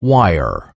wire.